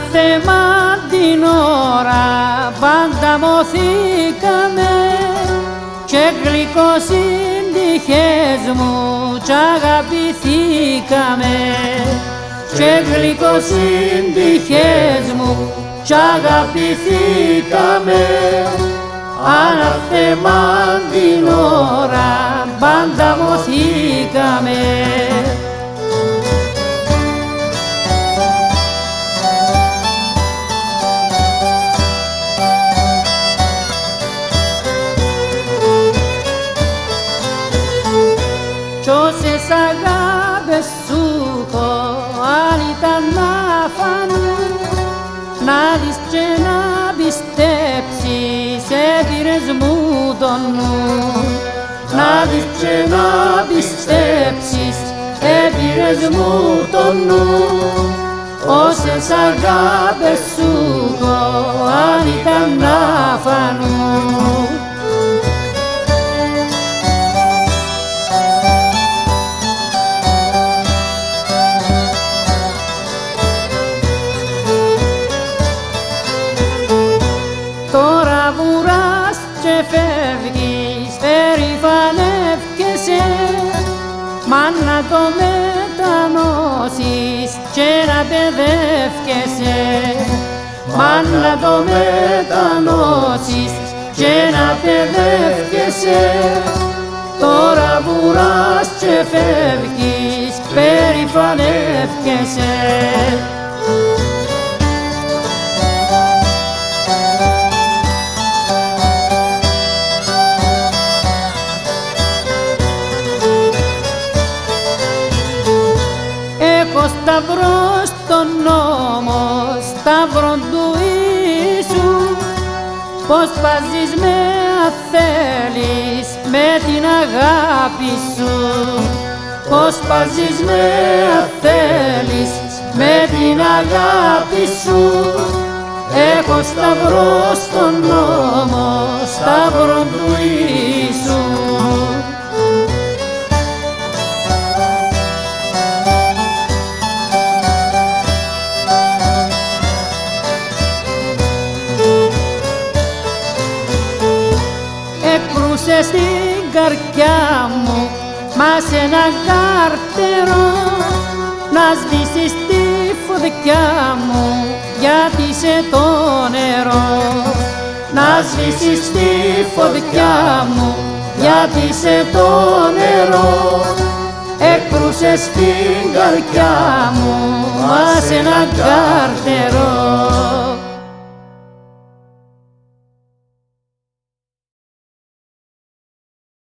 φταίμα την ώρα. Πάντα μωθήκαμε και γλυκό συντυχές μου κι αγαπηθήκαμε. Και γλυκό συντυχές μου κι αγαπηθήκαμε. Αλλά την ώρα. Πάντα μωθήκαμε. Αγάπες σου έχω αν ήταν να φανούν να δεις και να πιστέψεις έπειρες μου τον νου. Να δεις και να πιστέψεις έπειρες μου τον νου. Όσες αγάπες σου να το μετανώσεις και να παιδεύκεσαι. Μα να το μετανώσεις και να παιδεύκεσαι. Τώρα βουράς και φεύγεις, περηφανεύκεσαι σταυρό στον νόμο, σταυρό του Ιησού. Πώς παζείς με αθέλεις με την αγάπη σου. Πώς παζείς με αθέλεις με την αγάπη σου. Έχω σταυρό στον νόμο, σταυρό του έκρουσε στην καρδιά μου μας ένα κάρτερο να σβήσεις τη φωτιά μου γιατί σε το νερό. Να σβήσεις τη φωτιά μου γιατί σε το νερό. Έκρουσες στην καρδιά μου μας ένα κάρτερο